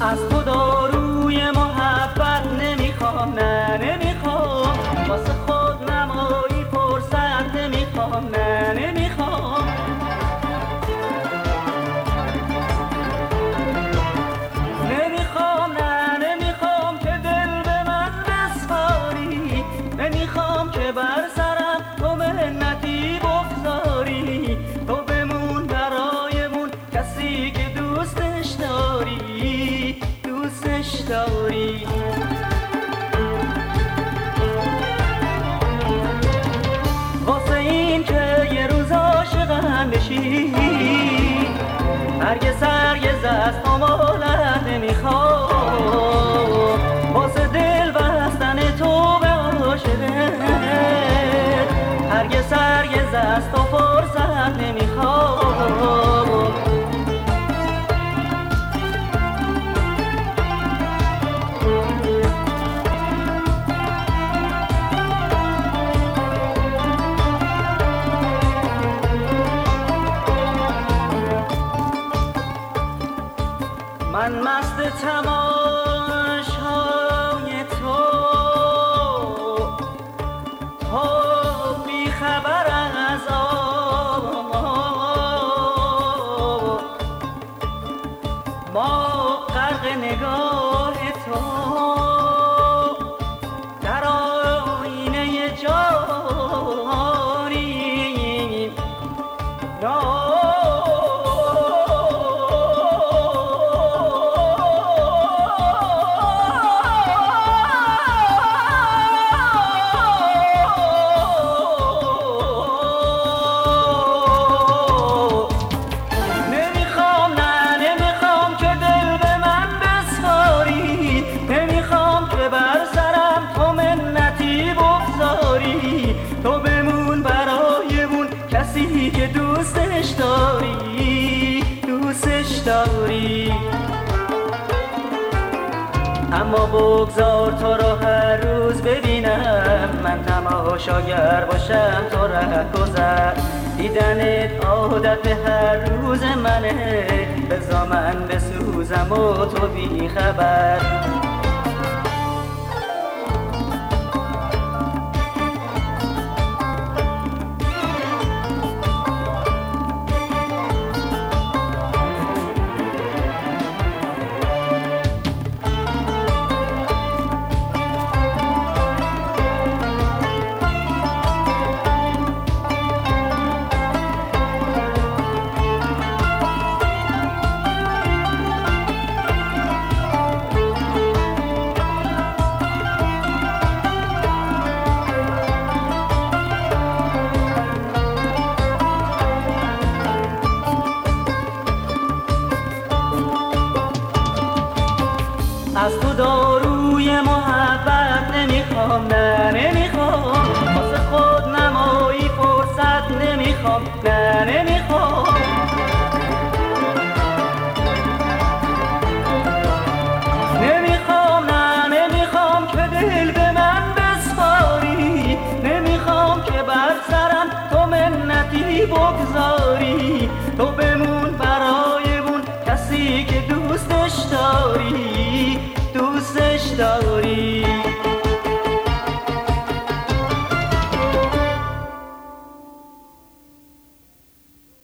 از تو داری واسه این که یه روز عاشق هم بشی هرگز هرگز از تمام. اما بگذار تو رو هر روز ببینم. من تماشاگر باشم تو ره گذر. دیدنت عادت به هر روز منه. بزا من بسوزم و تو بیخبر. Because I.